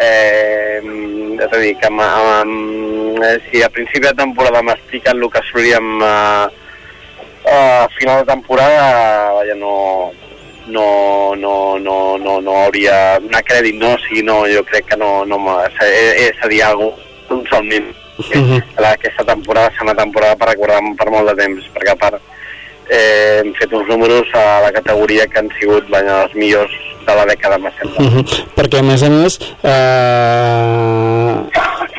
eh, ja t'he dit que amb, amb, amb, si a principi de temporada m'expliquen el que assoliríem eh, a final de temporada, vaja, no, no, no, no, no, no hauria donar crèdit, no? O sigui, no, jo crec que no, no alguna cosa, un sol mínim. La- Aquesta temporada serà una temporada per recordar per molt de temps, perquè a part eh, hem fet uns números a la categoria que han sigut vaja, els millors de la dècada, me sembla. Uh -huh. perquè a més a més eh,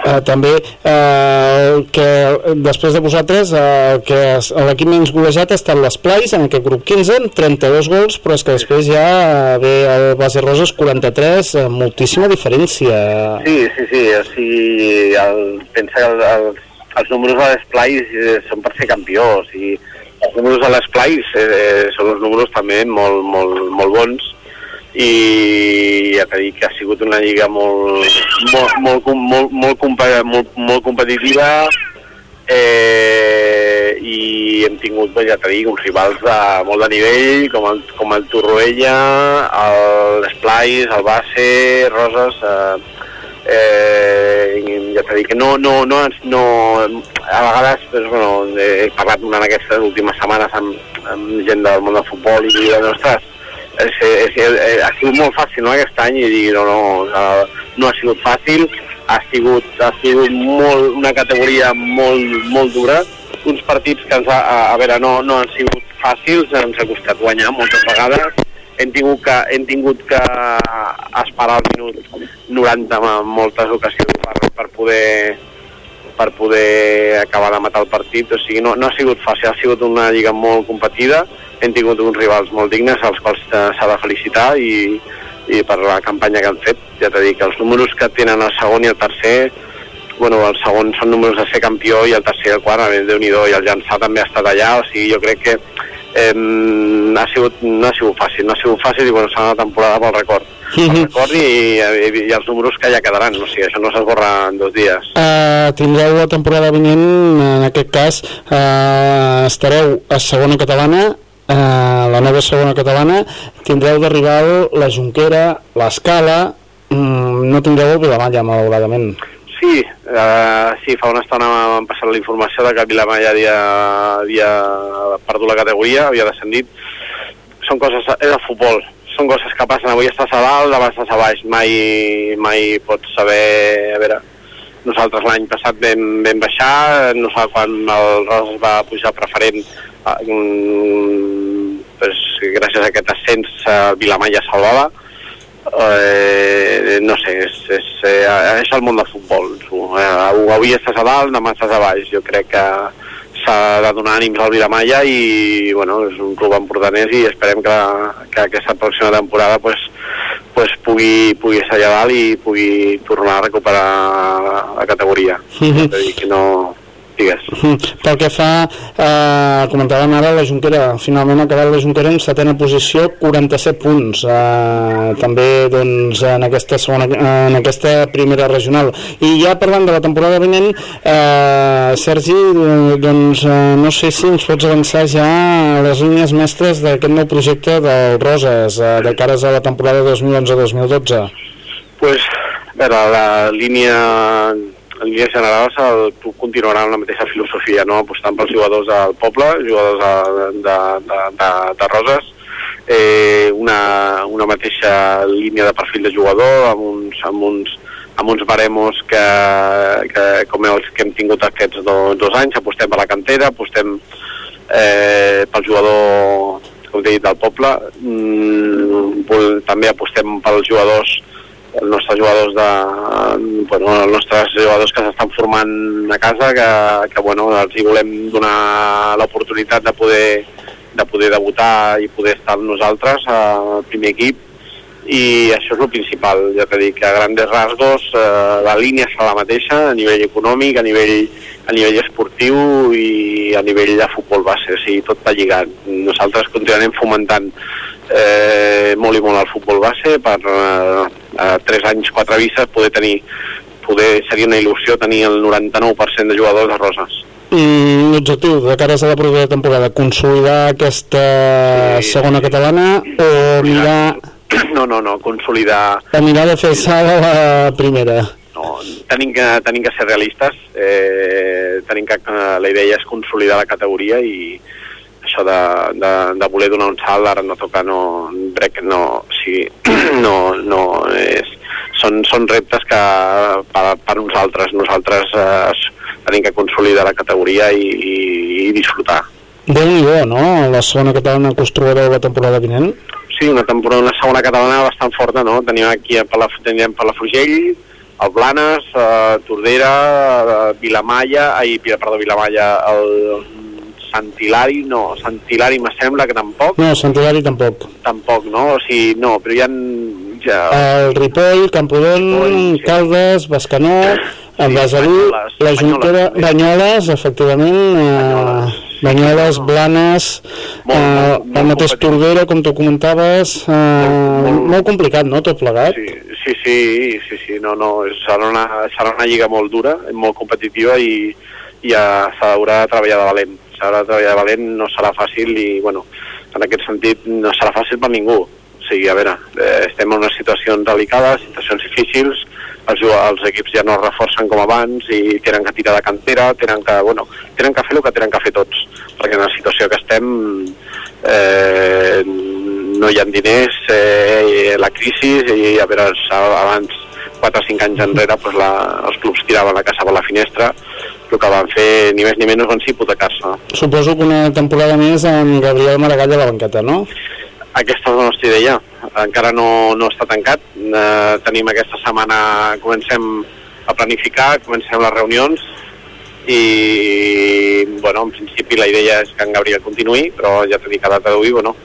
eh, també eh, que després de vosaltres eh, que l'equip menys golejat ha estat les Plais en aquest grup 15 amb 32 gols però és que després ja eh, ve el Base Roses 43 amb moltíssima diferència Sí, sí, sí, o sigui, el, pensa que el, els, els números de l'Esplai eh, són per ser campió, o sigui, els números de l'Esplai eh, són uns números també molt, molt, molt bons i ja t'he dit que ha sigut una lliga molt, molt, molt, molt, molt, molt, molt competitiva eh, i hem tingut, ja t'he dit, uns rivals de molt de nivell, com el, com el Torroella, l'Esplais, el Base, Roses... Eh, eh, ja t'he dit que no, no, no, no a vegades doncs, bueno, he parlat durant aquestes últimes setmanes amb, amb gent del món del futbol i de ostres, és, és, és, ha sigut molt fàcil no, aquest any? I dir, no, no, no ha sigut fàcil, ha sigut, ha sigut molt, una categoria molt, molt dura, uns partits que ens ha, a, a veure, no, no han sigut fàcils, ens ha costat guanyar moltes vegades hem tingut que, hem tingut que esperar el minut 90 en moltes ocasions per, per poder per poder acabar de matar el partit, o sigui, no, no ha sigut fàcil, ha sigut una lliga molt competida, hem tingut uns rivals molt dignes als quals s'ha de felicitar i, i per la campanya que han fet, ja t'he dit que els números que tenen el segon i el tercer bueno, el segon són números de ser campió i el tercer i el quart, a més, déu nhi i el llançar també ha estat allà, o sigui, jo crec que eh, ha sigut, no ha sigut fàcil, no ha sigut fàcil i bueno, serà una temporada pel record. El record i, i, i els números que ja quedaran, o sigui, això no s'esborra en dos dies. Uh, tindreu la temporada vinent, en aquest cas, uh, estareu a segona catalana, uh, la nova segona catalana, tindreu de rival la Junquera, l'Escala, mm, no tindreu el Vilamalla, malauradament. Sí, uh, sí, fa una estona m'han passat la informació de que Vilamalla havia, havia perdut la categoria, havia descendit. Són coses, és el futbol, són coses que passen, avui estàs a dalt, demà estàs a baix, mai, mai pots saber, a veure, nosaltres l'any passat vam, vam baixar, no sé quan el Roses va pujar preferent, eh, pues, gràcies a aquest ascens eh, Vilamalla salvava, eh, no sé, és, és, eh, és el món del futbol. Eh, avui estàs a dalt, demà estàs a baix. Jo crec que s'ha de donar ànims al Vilamalla i bueno, és un club empordanès i esperem que, que aquesta pròxima temporada pues, pues pugui, pugui estar allà dalt i pugui tornar a recuperar la categoria. Mhm. És a dir, que no... Digues. Mm. Pel que fa, eh, comentàvem ara la Junquera, finalment ha acabat la Junquera en setena posició, 47 punts, eh, també doncs, en, aquesta segona, en aquesta primera regional. I ja parlant de la temporada vinent, eh, Sergi, doncs eh, no sé si ens pots avançar ja a les línies mestres d'aquest nou projecte del Roses, eh, de cares a la temporada 2011-2012. pues, a veure, la línia en línies generals el club continuarà amb la mateixa filosofia, no? apostant pels jugadors del poble, jugadors de, de, de, de, de Roses, eh, una, una mateixa línia de perfil de jugador amb uns, amb uns, amb uns baremos que, que com els que hem tingut aquests do, dos anys, apostem per la cantera, apostem eh, pel jugador com t'he dit, del poble, mm, també apostem pels jugadors els nostres jugadors de, bueno, els nostres jugadors que s'estan formant a casa que, que bueno, els hi volem donar l'oportunitat de poder de poder debutar i poder estar nosaltres al primer equip i això és el principal, ja t'he dit que a grandes rasgos eh, la línia serà la mateixa a nivell econòmic, a nivell, a nivell esportiu i a nivell de futbol base, o sigui, tot va lligat. Nosaltres continuarem fomentant eh, molt i molt el futbol base per eh, a 3 anys, 4 vistes poder tenir poder, seria una il·lusió tenir el 99% de jugadors de Roses. Mm, L'objectiu de cares a la propera temporada, consolidar aquesta sí, segona catalana o mirar, No, no, no, consolidar o mirar de fer salt a la primera? no, tenim que, tenim que ser realistes eh, tenim que, eh, la idea és consolidar la categoria i això de, de, de voler donar un salt ara no toca, no, crec que no o sigui, no, no és, són, són reptes que per, per nosaltres nosaltres eh, tenim que consolidar la categoria i, i, i disfrutar déu nhi no? La segona catalana construireu la temporada vinent? Sí, una temporada, una segona catalana bastant forta, no? Tenim aquí a Palaf teníem Palafrugell, el Blanes, eh, Tordera, eh, Vilamalla, ai, perdó, Vilamalla, el Sant Hilari, no, Sant Hilari me sembla que tampoc, No, Sant Hilari tampoc. tampoc, no? O sigui, no, però hi ha... Ja, El Ripoll, Camprodon, Caldes, Bescanó, el Besalú, la Junquera, Banyoles, efectivament, eh, Banyoles, Blanes, eh, el mateix Tordera, com tu comentaves, eh, molt complicat, no?, tot plegat. sí, sí, sí, sí, no, no, serà una, serà una lliga molt dura, molt competitiva i, i ja s'haurà de treballar de valent. S'haurà de treballar de valent, no serà fàcil i, bueno, en aquest sentit no serà fàcil per ningú. O sigui, a veure, eh, estem en unes situacions delicades, situacions difícils, els, els equips ja no es reforcen com abans i tenen que tirar de cantera, tenen que, bueno, tenen que fer el que tenen que fer tots, perquè en la situació que estem eh, no hi ha diners, eh, la crisi i a veure, abans 4 o 5 anys enrere pues, la, els clubs tiraven la casa per la finestra el que van fer ni més ni menys van ser hipotecar-se Suposo que una temporada més amb Gabriel Maragall a la banqueta, no? aquesta és la nostra idea. Encara no, no està tancat. Eh, tenim aquesta setmana, comencem a planificar, comencem les reunions i, bueno, en principi la idea és que en Gabriel continuï, però ja t'he dit que a data d'avui, bueno,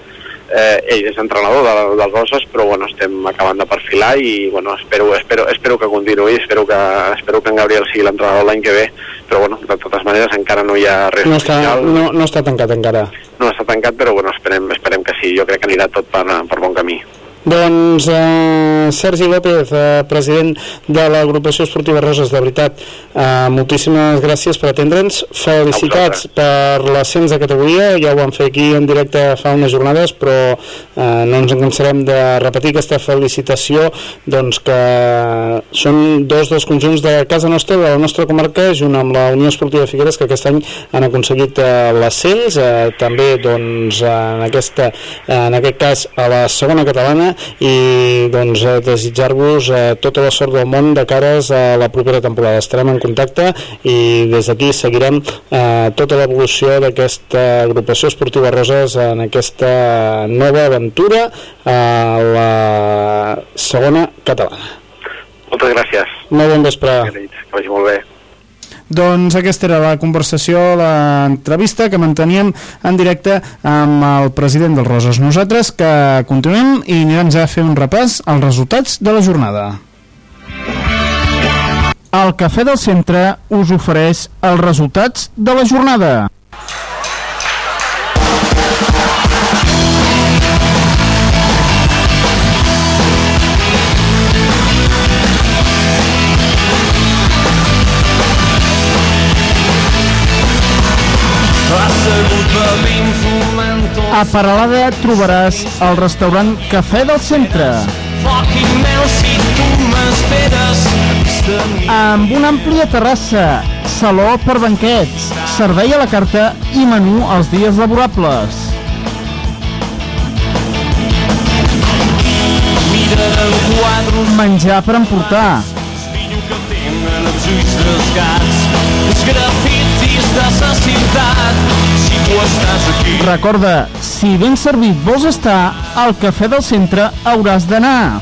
eh, ell és entrenador de, dels Roses, però bueno, estem acabant de perfilar i bueno, espero, espero, espero que continuï, espero que, espero que en Gabriel sigui l'entrenador l'any que ve, però bueno, de totes maneres encara no hi ha res No està, oficial, no, no està tancat encara. no està tancat, però bueno, esperem, esperem que sí, jo crec que anirà tot per, per bon camí. Doncs eh, Sergi López, eh, president de l'agrupació esportiva Roses, de veritat, eh, moltíssimes gràcies per atendre'ns, felicitats per l'ascens de categoria, ja ho vam fer aquí en directe fa unes jornades, però eh, no ens en cansarem de repetir aquesta felicitació, doncs que són dos dels conjunts de casa nostra, de la nostra comarca, junt amb la Unió Esportiva Figueres, que aquest any han aconseguit eh, l'ascens, eh, també doncs, en, aquesta, en aquest cas a la segona catalana, i doncs desitjar-vos eh, tota la sort del món de cares a la propera temporada. Estarem en contacte i des d'aquí seguirem eh, tota l'evolució d'aquesta agrupació esportiva Roses en aquesta nova aventura a la segona catalana. Moltes gràcies. Molt bon vespre. Que vagi molt bé. Doncs aquesta era la conversació, l'entrevista que manteníem en directe amb el president del Roses. Nosaltres que continuem i anirem ja a fer un repàs als resultats de la jornada. El Cafè del Centre us ofereix els resultats de la jornada. A Paralada trobaràs el restaurant Cafè del Centre. Amb una àmplia terrassa, saló per banquets, servei a la carta i menú els dies laborables. Menjar per emportar. Els grafitis de sa ciutat Recorda, si ben servit vols estar, al Cafè del Centre hauràs d'anar.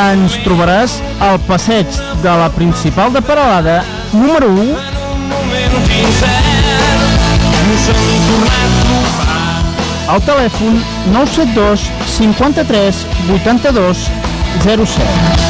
Ens trobaràs al passeig de la principal de Peralada, número 1, Nos hem tornat trobar al telèfon 972 53 82 07.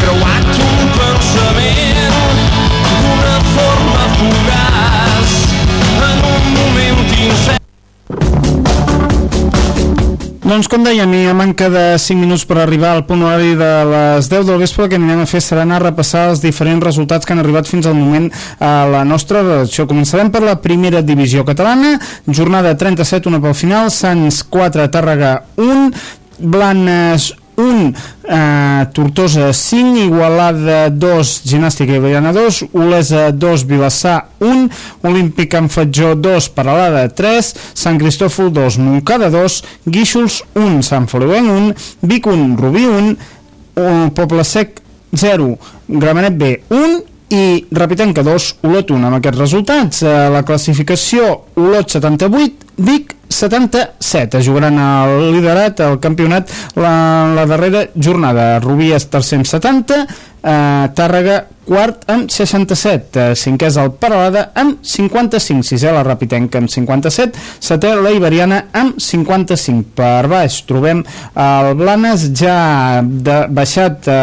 creuat un pensament d'una forma fugaç. En un moment incert Doncs com dèiem, i a manca de 5 minuts per arribar al punt horari de les 10 del vespre, que anirem a fer serà anar a repassar els diferents resultats que han arribat fins al moment a la nostra. Redacció. Començarem per la primera divisió catalana, jornada 37, una pel final, Sants 4, Tàrrega 1, Blanes 1, eh, Tortosa 5, Igualada 2, Gimnàstica Iberiana 2, Olesa 2, Vilassar 1, Olímpic en Fatjó 2, Paralada 3, Sant Cristòfol 2, Montcada 2, Guíxols 1, Sant Feliuenc 1, Vic 1, Rubí 1, un Poble Sec 0, Gramenet B 1 i Repitenca 2, Olot 1 amb aquests resultats eh, la classificació Olot 78 Vic 77 es jugaran al liderat el campionat la, la darrera jornada. Rubí és tercer amb 70 eh, Tàrrega quart amb 67 eh, cinquè és el Paralada amb 55 sisè la Rapitenca amb 57 setè la Iberiana amb 55 per baix trobem el Blanes ja de, baixat a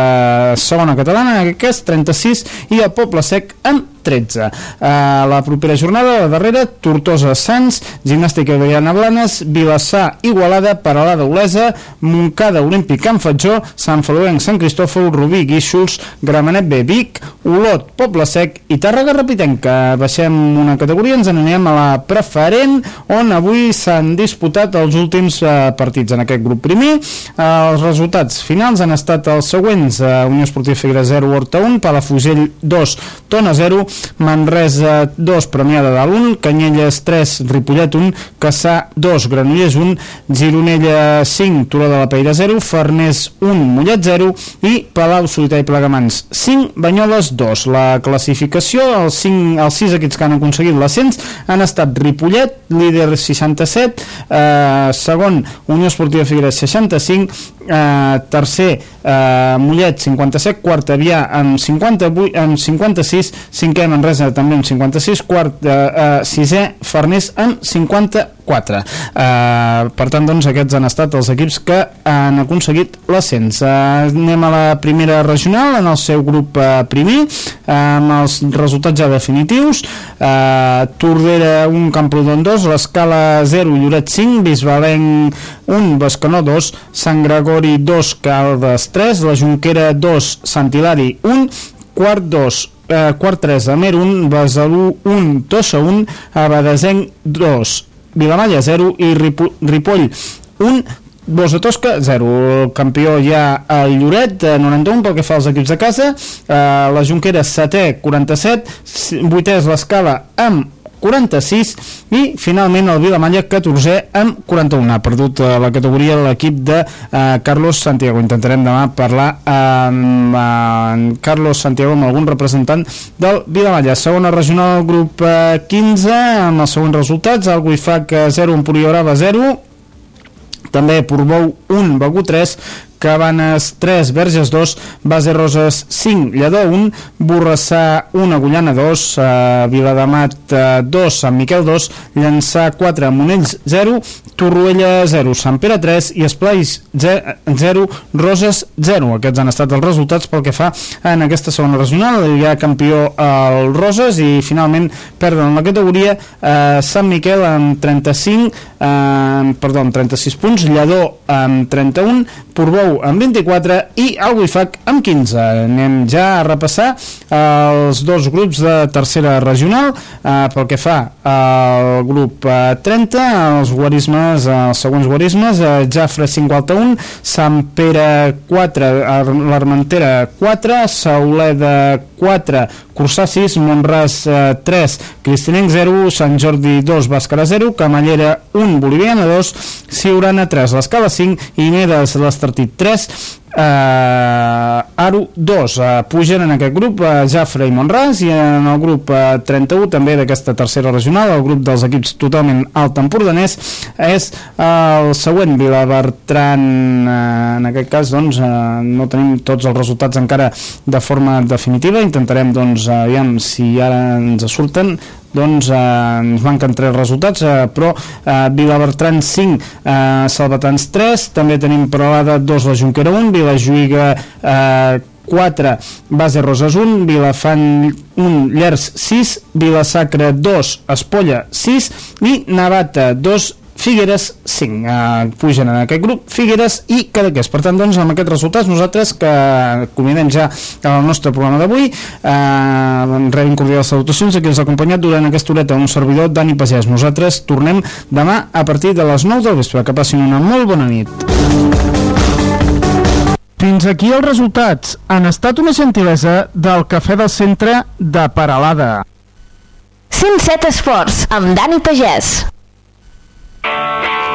segona catalana aquest cas 36 i el Poble Sec amb 13. Uh, la propera jornada, la darrera, Tortosa Sants, Gimnàstica Viana Blanes, Vilassar Igualada, Paralada Olesa, Montcada Olímpic Can Fatjó, Sant Feluenc Sant Cristòfol, Rubí Guíxols, Gramenet B Vic, Olot Poble Sec i Tàrrega Repitenca. Baixem una categoria, ens n'anem a la preferent, on avui s'han disputat els últims eh, partits en aquest grup primer. Eh, els resultats finals han estat els següents. Eh, Unió Esportiva Figueres 0, Horta 1, Palafugell 2, Tona 0, Manresa 2, Premià de Dalt 1, Canyelles 3, Ripollet 1, Caçà 2, Granollers 1, Gironella 5, Turó de la Peira 0, Farners 1, Mollet 0 i Palau, Solità i Plegamans 5, Banyoles 2. La classificació, els, 5, els 6 equips que han aconseguit l'ascens han estat Ripollet, líder 67, eh, segon Unió Esportiva Figueres 65, eh, tercer eh, Mollet 57, quart Avià amb, 58, amb 56, cinquè Manresa també amb 56, quart eh, eh, sisè Farners amb 54. Eh, per tant, doncs, aquests han estat els equips que han aconseguit l'ascens. Eh, anem a la primera regional, en el seu grup eh, primer, eh, amb els resultats ja definitius. Eh, Tordera 1, Camprodon 2, l'Escala 0, Lloret 5, Bisbalenc 1, Bescanó 2, Sant Gregori 2, Caldes 3, la Junquera 2, Sant Hilari 1, quart 2, eh, quart 3, Amer 1, Besalú 1, Tossa 1, Abadesenc 2, Vilamalla 0 i Ripo Ripoll 1, Bos de Tosca, 0. El campió ja el Lloret, eh, 91 pel que fa als equips de casa. Eh, la Junquera, 7è, 47. 8è és l'Escala amb 46 i finalment el Vilamalla 14è amb 41 ha perdut eh, la categoria l'equip de eh, Carlos Santiago. Intentarem demà parlar amb eh, Carlos Santiago amb algun representant del Vilamalla. Segona regional grup eh, 15 amb els següents resultats. El Guifac 0, Empúria Brava 0 també Portbou 1, Begú 3, Cabanes 3, Verges 2, Base Roses 5, Lledó 1, Borrassà 1, Agullana 2, eh, Viladamat eh, 2, Sant Miquel 2, Llançà 4, Monells 0, Torroella 0, Sant Pere 3 i Esplais 0, Roses 0. Aquests han estat els resultats pel que fa en aquesta segona regional. Hi ha campió el Roses i finalment perden la categoria eh, Sant Miquel amb 35, eh, perdó, amb 36 punts, Lledó amb 31, Portbou amb 24 i el Guifac amb 15. Anem ja a repassar els dos grups de tercera regional eh, pel que fa al grup eh, 30, els guarismes, els següents guarismes, eh, Jafre 51, Sant Pere 4, Ar- l'Armentera 4, Sauleda 4, Cursà 6, Montràs eh, 3, Cristinenc 0, Sant Jordi 2, Bàscara 0, Camallera 1, Boliviana 2, Siurana 3, l'Escala 5 i Nedes l'Estartit 3, eh, Aro 2 eh, pugen en aquest grup eh, Jafre i Montràs i en el grup eh, 31 també d'aquesta tercera regional el grup dels equips totalment alt empordanès és eh, el següent Vilabertran eh, en aquest cas doncs eh, no tenim tots els resultats encara de forma definitiva intentarem doncs aviam si ara ens surten doncs eh, ens manquen tres resultats eh, però eh, Vilabertran 5 eh, Salvatans 3 també tenim Peralada 2 la Junquera 1 Vilajuïga eh, 4 Base Roses 1 Vilafant 1 Llers 6 Vilasacra 2 Espolla 6 i Navata 2 Figueres 5 eh, pugen en aquest grup Figueres i Cadaqués per tant doncs amb aquests resultats nosaltres que convidem ja al nostre programa d'avui eh, rebin cordials salutacions a qui ens ha acompanyat durant aquesta horeta un servidor Dani Pagès nosaltres tornem demà a partir de les 9 del vespre que passin una molt bona nit Fins aquí els resultats. Han estat una gentilesa del Cafè del Centre de Paralada. 107 Esports, amb Dani Pagès. Thank you.